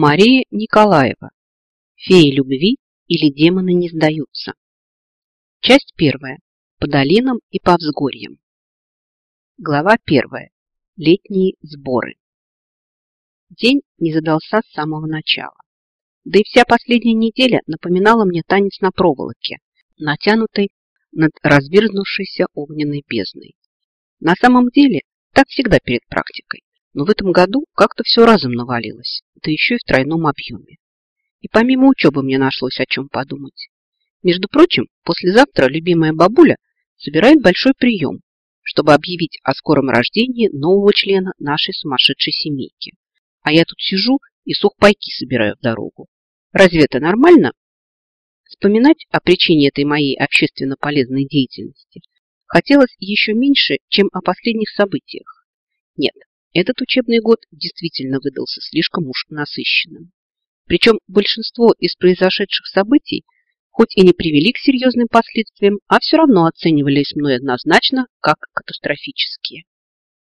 Мария Николаева. Феи любви или демоны не сдаются. Часть первая. По долинам и по взгорьям. Глава первая. Летние сборы. День не задался с самого начала. Да и вся последняя неделя напоминала мне танец на проволоке, натянутой над разверзнувшейся огненной бездной. На самом деле, так всегда перед практикой. Но в этом году как-то все разом навалилось, да еще и в тройном объеме. И помимо учебы мне нашлось о чем подумать. Между прочим, послезавтра любимая бабуля собирает большой прием, чтобы объявить о скором рождении нового члена нашей сумасшедшей семейки. А я тут сижу и сухпайки собираю в дорогу. Разве это нормально? Вспоминать о причине этой моей общественно полезной деятельности хотелось еще меньше, чем о последних событиях. Нет, этот учебный год действительно выдался слишком уж насыщенным. Причем большинство из произошедших событий хоть и не привели к серьезным последствиям, а все равно оценивались мной однозначно как катастрофические.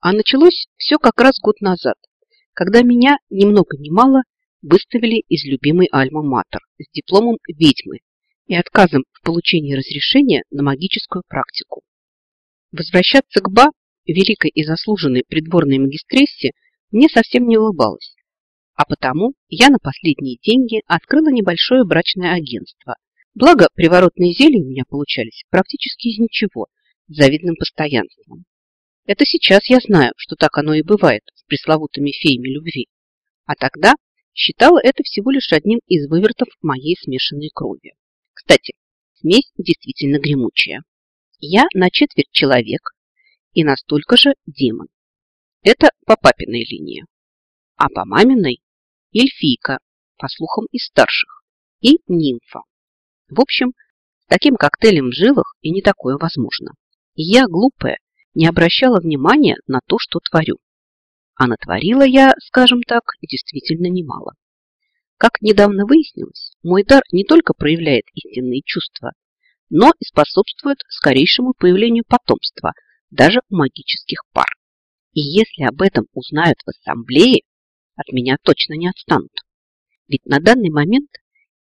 А началось все как раз год назад, когда меня ни много ни мало выставили из любимой Альма-Матер с дипломом ведьмы и отказом в получении разрешения на магическую практику. Возвращаться к БА великой и заслуженной придворной магистрессе мне совсем не улыбалось. А потому я на последние деньги открыла небольшое брачное агентство. Благо, приворотные зелья у меня получались практически из ничего, с завидным постоянством. Это сейчас я знаю, что так оно и бывает с пресловутыми феями любви. А тогда считала это всего лишь одним из вывертов моей смешанной крови. Кстати, смесь действительно гремучая. Я на четверть человек, и настолько же демон. Это по папиной линии. А по маминой – эльфийка, по слухам из старших, и нимфа. В общем, таким коктейлем в жилах и не такое возможно. Я, глупая, не обращала внимания на то, что творю. А натворила я, скажем так, действительно немало. Как недавно выяснилось, мой дар не только проявляет истинные чувства, но и способствует скорейшему появлению потомства – даже у магических пар. И если об этом узнают в ассамблее, от меня точно не отстанут. Ведь на данный момент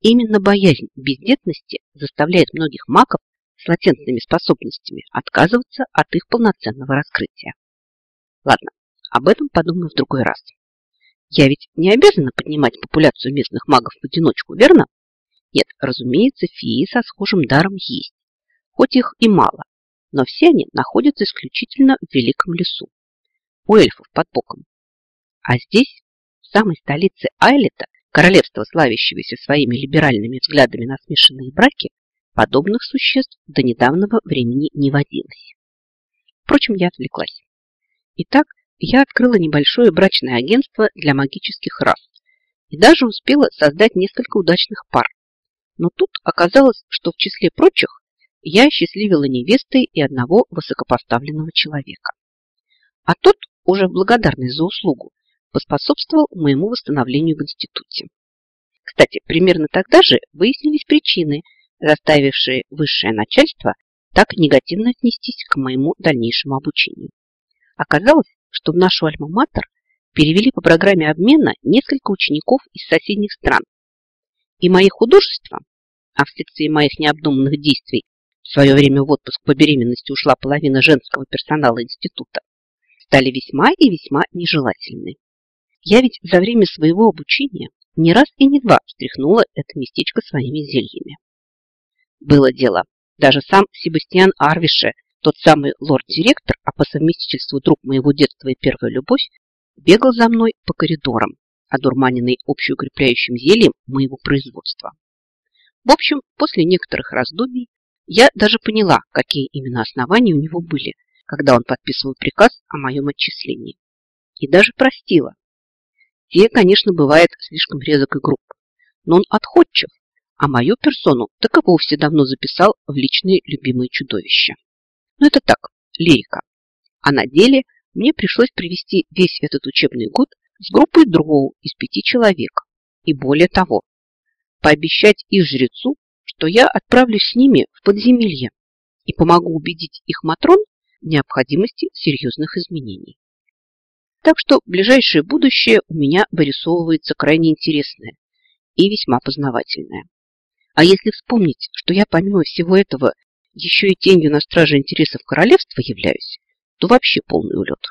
именно боязнь бездетности заставляет многих магов с латентными способностями отказываться от их полноценного раскрытия. Ладно, об этом подумаю в другой раз. Я ведь не обязана поднимать популяцию местных магов в одиночку, верно? Нет, разумеется, феи со схожим даром есть, хоть их и мало, но все они находятся исключительно в великом лесу, у эльфов под боком. А здесь, в самой столице Айлета, королевства, славящегося своими либеральными взглядами на смешанные браки, подобных существ до недавнего времени не водилось. Впрочем, я отвлеклась. Итак, я открыла небольшое брачное агентство для магических рас и даже успела создать несколько удачных пар. Но тут оказалось, что в числе прочих я счастливила невестой и одного высокопоставленного человека. А тот, уже в благодарность за услугу, поспособствовал моему восстановлению в институте. Кстати, примерно тогда же выяснились причины, заставившие высшее начальство так негативно отнестись к моему дальнейшему обучению. Оказалось, что в нашу альма-матер перевели по программе обмена несколько учеников из соседних стран. И мои художества, а вследствие моих необдуманных действий в свое время в отпуск по беременности ушла половина женского персонала института, стали весьма и весьма нежелательны. Я ведь за время своего обучения не раз и не два встряхнула это местечко своими зельями. Было дело. Даже сам Себастьян Арвише, тот самый лорд-директор, а по совместительству друг моего детства и первая любовь, бегал за мной по коридорам, одурманенный общеукрепляющим зельем моего производства. В общем, после некоторых раздумий я даже поняла, какие именно основания у него были, когда он подписывал приказ о моем отчислении. И даже простила. Те, конечно, бывает слишком резок и груб, но он отходчив, а мою персону так и вовсе давно записал в личные любимые чудовища. Но это так, лирика. А на деле мне пришлось привести весь этот учебный год с группой дроу из пяти человек. И более того, пообещать их жрецу, что я отправлюсь с ними в подземелье и помогу убедить их матрон в необходимости серьезных изменений. Так что ближайшее будущее у меня вырисовывается крайне интересное и весьма познавательное. А если вспомнить, что я помимо всего этого еще и тенью на страже интересов королевства являюсь, то вообще полный улет.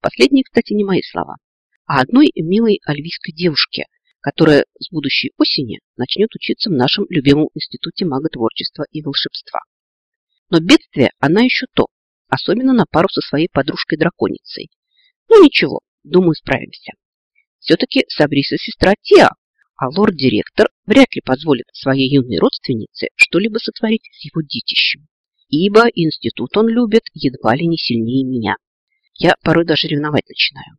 Последние, кстати, не мои слова, а одной милой альвийской девушке, которая с будущей осени начнет учиться в нашем любимом институте маготворчества и волшебства. Но бедствие она еще то, особенно на пару со своей подружкой-драконицей. Ну ничего, думаю, справимся. Все-таки Сабриса сестра Тиа, а лорд-директор вряд ли позволит своей юной родственнице что-либо сотворить с его детищем, ибо институт он любит едва ли не сильнее меня. Я порой даже ревновать начинаю.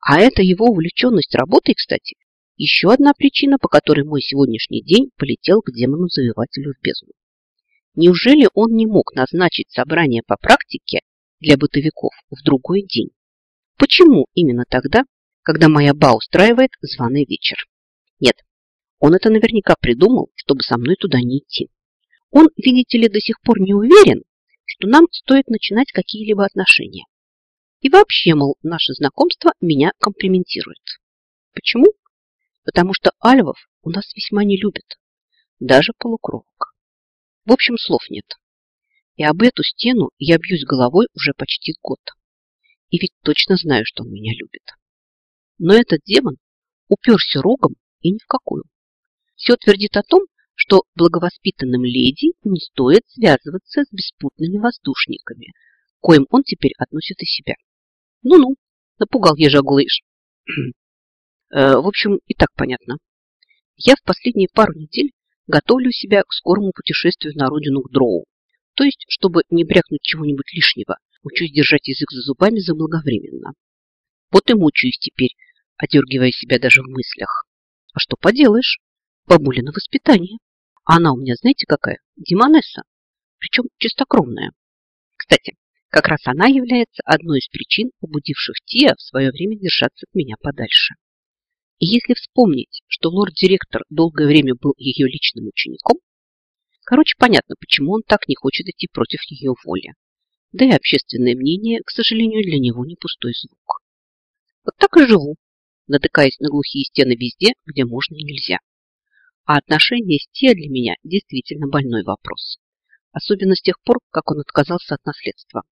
А это его увлеченность работой, кстати, еще одна причина, по которой мой сегодняшний день полетел к демону-завивателю в бездну. Неужели он не мог назначить собрание по практике для бытовиков в другой день? Почему именно тогда, когда моя ба устраивает званый вечер? Нет, он это наверняка придумал, чтобы со мной туда не идти. Он, видите ли, до сих пор не уверен, что нам стоит начинать какие-либо отношения. И вообще, мол, наше знакомство меня комплиментирует. Почему? Потому что альвов у нас весьма не любят, даже полукровок. В общем, слов нет. И об эту стену я бьюсь головой уже почти год. И ведь точно знаю, что он меня любит. Но этот демон уперся рогом и ни в какую. Все твердит о том, что благовоспитанным леди не стоит связываться с беспутными воздушниками, коим он теперь относит и себя. Ну-ну, напугал ежеглыш. э, в общем, и так понятно. Я в последние пару недель готовлю себя к скорому путешествию на родину к Дроу. То есть, чтобы не брякнуть чего-нибудь лишнего, учусь держать язык за зубами заблаговременно. Вот и мучаюсь теперь, одергивая себя даже в мыслях. А что поделаешь? Бабулина воспитание. А она у меня, знаете, какая? Демонесса. Причем чистокровная. Кстати, как раз она является одной из причин, побудивших Тия в свое время держаться от меня подальше. И если вспомнить, что лорд-директор долгое время был ее личным учеником, короче, понятно, почему он так не хочет идти против ее воли. Да и общественное мнение, к сожалению, для него не пустой звук. Вот так и живу, натыкаясь на глухие стены везде, где можно и нельзя. А отношения с Тео для меня действительно больной вопрос. Особенно с тех пор, как он отказался от наследства.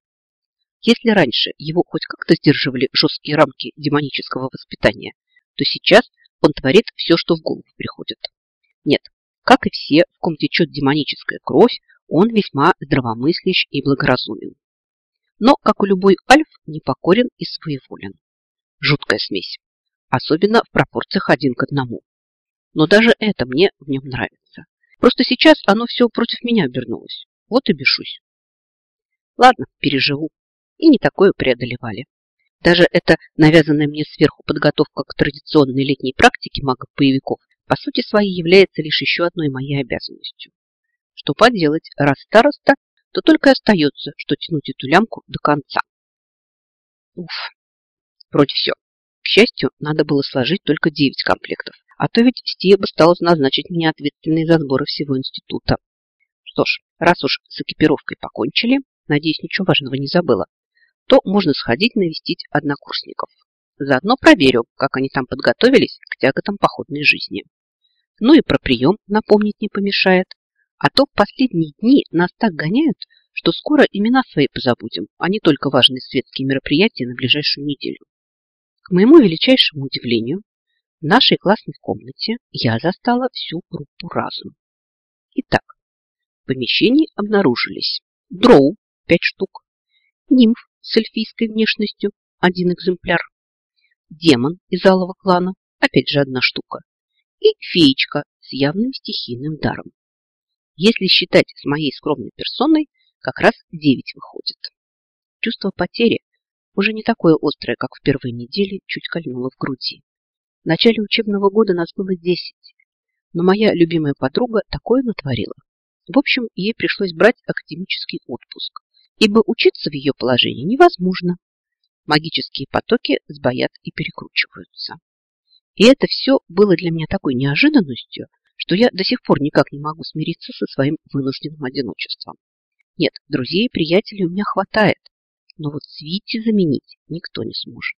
Если раньше его хоть как-то сдерживали жесткие рамки демонического воспитания, то сейчас он творит все, что в голову приходит. Нет, как и все, в ком течет демоническая кровь, он весьма здравомыслящ и благоразумен. Но, как у любой альф, непокорен и своеволен. Жуткая смесь особенно в пропорциях один к одному. Но даже это мне в нем нравится. Просто сейчас оно все против меня обернулось. Вот и бешусь. Ладно, переживу. И не такое преодолевали. Даже эта навязанная мне сверху подготовка к традиционной летней практике магов-боевиков по сути своей является лишь еще одной моей обязанностью. Что поделать, раз староста, то только и остается, что тянуть эту лямку до конца. Уф, вроде все. К счастью, надо было сложить только 9 комплектов, а то ведь Стия бы стала назначить меня ответственной за сборы всего института. Что ж, раз уж с экипировкой покончили, надеюсь, ничего важного не забыла, то можно сходить навестить однокурсников. Заодно проверю, как они там подготовились к тяготам походной жизни. Ну и про прием напомнить не помешает. А то последние дни нас так гоняют, что скоро имена свои позабудем, а не только важные светские мероприятия на ближайшую неделю. К моему величайшему удивлению, в нашей классной комнате я застала всю группу разум. Итак, в помещении обнаружились дроу – пять штук, нимф с эльфийской внешностью – один экземпляр, демон из алого клана – опять же одна штука, и феечка с явным стихийным даром. Если считать с моей скромной персоной, как раз девять выходит. Чувство потери уже не такое острое, как в первой неделе, чуть кольнуло в груди. В начале учебного года нас было десять, но моя любимая подруга такое натворила. В общем, ей пришлось брать академический отпуск, ибо учиться в ее положении невозможно. Магические потоки сбоят и перекручиваются. И это все было для меня такой неожиданностью, что я до сих пор никак не могу смириться со своим вынужденным одиночеством. Нет, друзей и приятелей у меня хватает, но вот Свити заменить никто не сможет.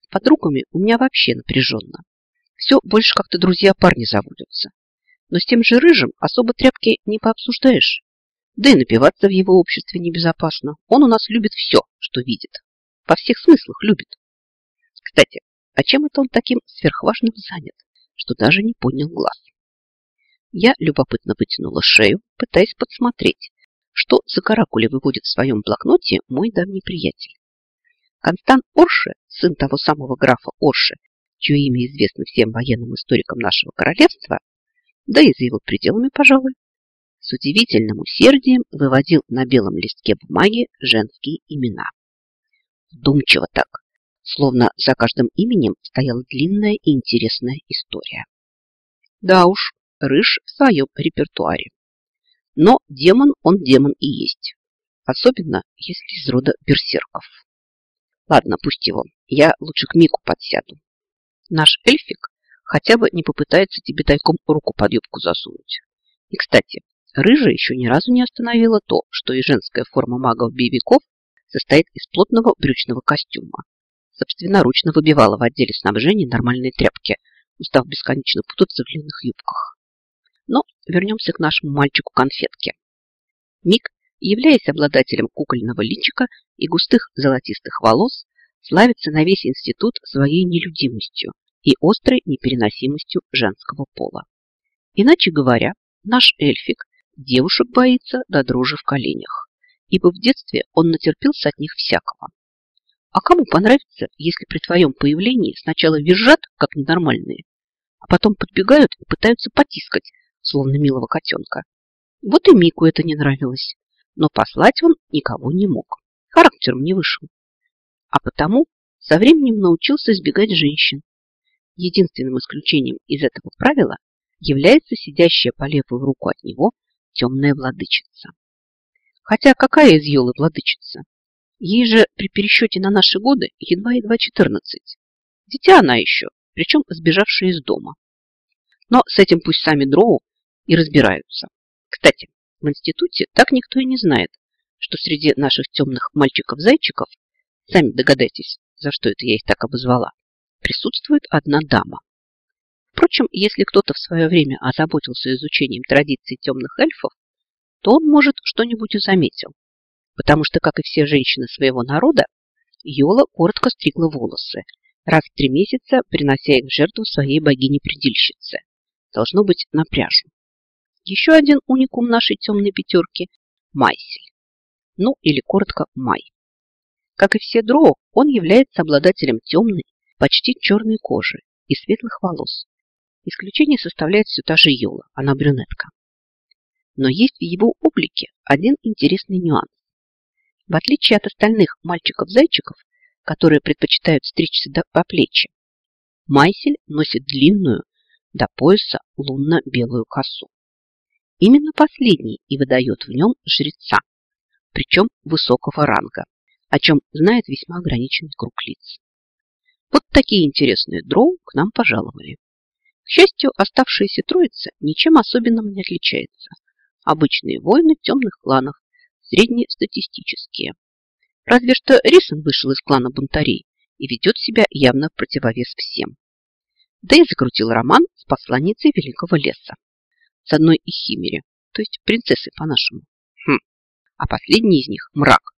С подругами у меня вообще напряженно. Все больше как-то друзья-парни заводятся. Но с тем же рыжим особо тряпки не пообсуждаешь. Да и напиваться в его обществе небезопасно. Он у нас любит все, что видит. Во всех смыслах любит. Кстати, а чем это он таким сверхважным занят, что даже не поднял глаз? Я любопытно вытянула шею, пытаясь подсмотреть, что за каракули выводит в своем блокноте мой давний приятель. Констант Орше, сын того самого графа Орше, чье имя известно всем военным историкам нашего королевства, да и за его пределами, пожалуй, с удивительным усердием выводил на белом листке бумаги женские имена. Вдумчиво так, словно за каждым именем стояла длинная и интересная история. Да уж, Рыж в своем репертуаре. Но демон он демон и есть. Особенно, если из рода берсерков. Ладно, пусть его. Я лучше к Мику подсяду. Наш эльфик хотя бы не попытается тебе тайком руку под юбку засунуть. И, кстати, рыжая еще ни разу не остановила то, что и женская форма магов-боевиков состоит из плотного брючного костюма. Собственноручно выбивала в отделе снабжения нормальные тряпки, устав бесконечно путаться в длинных юбках. Но вернемся к нашему мальчику-конфетке. Мик, являясь обладателем кукольного личика и густых золотистых волос, славится на весь институт своей нелюдимостью и острой непереносимостью женского пола. Иначе говоря, наш эльфик девушек боится до дрожи в коленях, ибо в детстве он натерпелся от них всякого. А кому понравится, если при твоем появлении сначала визжат, как ненормальные, а потом подбегают и пытаются потискать, словно милого котенка? Вот и Мику это не нравилось, но послать он никого не мог. Характером не вышел. А потому со временем научился избегать женщин. Единственным исключением из этого правила является сидящая по левую руку от него темная владычица. Хотя какая из Йолы владычица? Ей же при пересчете на наши годы едва-едва 14. Дитя она еще, причем сбежавшая из дома. Но с этим пусть сами дроу и разбираются. Кстати, в институте так никто и не знает, что среди наших темных мальчиков-зайчиков, сами догадайтесь, за что это я их так обозвала, присутствует одна дама. Впрочем, если кто-то в свое время озаботился изучением традиций темных эльфов, то он, может, что-нибудь и заметил потому что, как и все женщины своего народа, Йола коротко стригла волосы, раз в три месяца принося их в жертву своей богине-предельщице. Должно быть на пляжу. Еще один уникум нашей темной пятерки – Майсель. Ну, или коротко Май. Как и все дроу, он является обладателем темной, почти черной кожи и светлых волос. Исключение составляет все та же Йола, она брюнетка. Но есть в его облике один интересный нюанс. В отличие от остальных мальчиков-зайчиков, которые предпочитают стричься до, по плечи, Майсель носит длинную до пояса лунно-белую косу. Именно последний и выдает в нем жреца, причем высокого ранга, о чем знает весьма ограниченный круг лиц. Вот такие интересные дроу к нам пожаловали. К счастью, оставшаяся троица ничем особенным не отличается. Обычные воины темных кланов среднестатистические. Разве что Рисон вышел из клана бунтарей и ведет себя явно в противовес всем. Да и закрутил роман с посланницей Великого леса. С одной из химери, то есть принцессой по-нашему. Хм. А последний из них, мрак,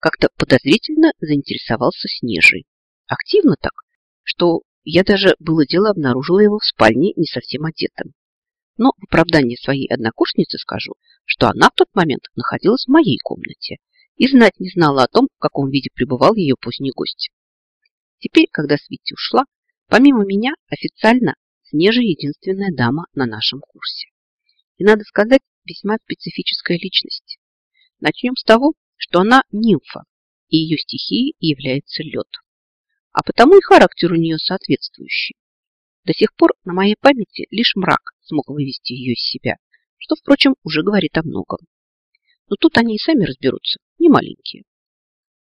как-то подозрительно заинтересовался Снежей. Активно так, что я даже было дело обнаружила его в спальне не совсем одетым. Но в оправдание своей однокурсницы скажу, что она в тот момент находилась в моей комнате и знать не знала о том, в каком виде пребывал ее поздний гость. Теперь, когда Свити ушла, помимо меня официально Снежа единственная дама на нашем курсе. И, надо сказать, весьма специфическая личность. Начнем с того, что она нимфа, и ее стихией является лед. А потому и характер у нее соответствующий. До сих пор на моей памяти лишь мрак смог вывести ее из себя, что, впрочем, уже говорит о многом. Но тут они и сами разберутся, не маленькие.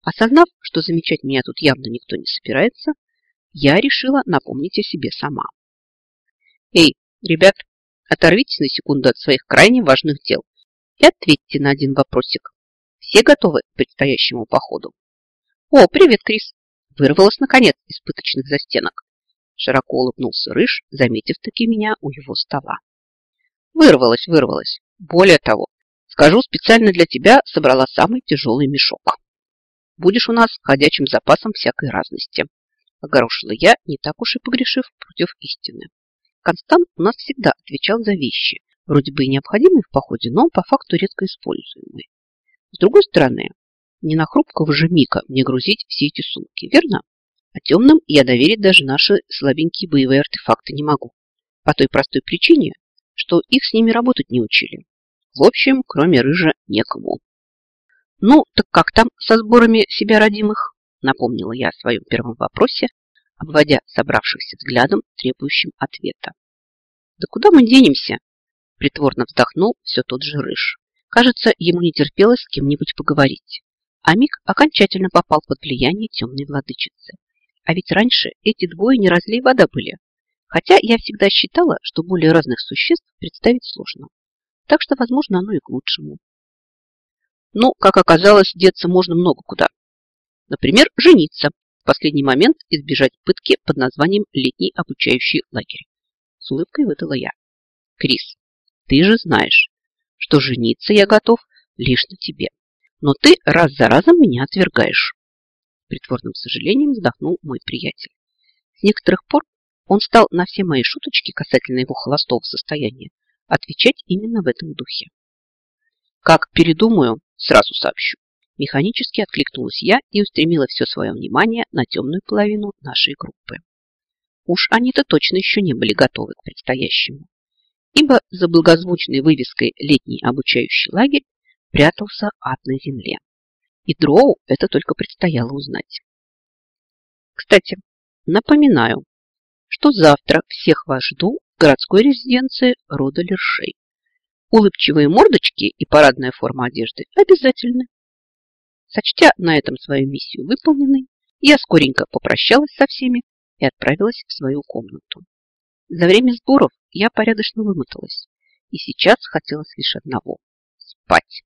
Осознав, что замечать меня тут явно никто не собирается, я решила напомнить о себе сама. Эй, ребят, оторвитесь на секунду от своих крайне важных дел и ответьте на один вопросик. Все готовы к предстоящему походу? О, привет, Крис! Вырвалась, наконец, из пыточных застенок. Широко улыбнулся Рыж, заметив таки меня у его стола. Вырвалась, вырвалась. Более того, скажу, специально для тебя собрала самый тяжелый мешок. Будешь у нас ходячим запасом всякой разности. Огорошила я, не так уж и погрешив против истины. Констант у нас всегда отвечал за вещи, вроде бы и необходимые в походе, но по факту редко используемые. С другой стороны, не на хрупкого же Мика мне грузить все эти сумки, верно? А темным я доверить даже наши слабенькие боевые артефакты не могу. По той простой причине, что их с ними работать не учили. В общем, кроме рыжа, некому. Ну, так как там со сборами себя родимых? Напомнила я о своем первом вопросе, обводя собравшихся взглядом, требующим ответа. Да куда мы денемся? Притворно вздохнул все тот же рыж. Кажется, ему не терпелось с кем-нибудь поговорить. А Мик окончательно попал под влияние темной владычицы. А ведь раньше эти двое не разлей вода были. Хотя я всегда считала, что более разных существ представить сложно. Так что, возможно, оно и к лучшему. Но, как оказалось, деться можно много куда. Например, жениться. В последний момент избежать пытки под названием «Летний обучающий лагерь». С улыбкой выдала я. Крис, ты же знаешь, что жениться я готов лишь на тебе. Но ты раз за разом меня отвергаешь. Притворным сожалением вздохнул мой приятель. С некоторых пор он стал на все мои шуточки касательно его холостого состояния отвечать именно в этом духе. Как передумаю, сразу сообщу. Механически откликнулась я и устремила все свое внимание на темную половину нашей группы. Уж они-то точно еще не были готовы к предстоящему, ибо за благозвучной вывеской «Летний обучающий лагерь» прятался ад на земле. И Дроу это только предстояло узнать. Кстати, напоминаю, что завтра всех вас жду в городской резиденции рода Лершей. Улыбчивые мордочки и парадная форма одежды обязательны. Сочтя на этом свою миссию выполненной, я скоренько попрощалась со всеми и отправилась в свою комнату. За время сборов я порядочно вымоталась, и сейчас хотелось лишь одного – спать.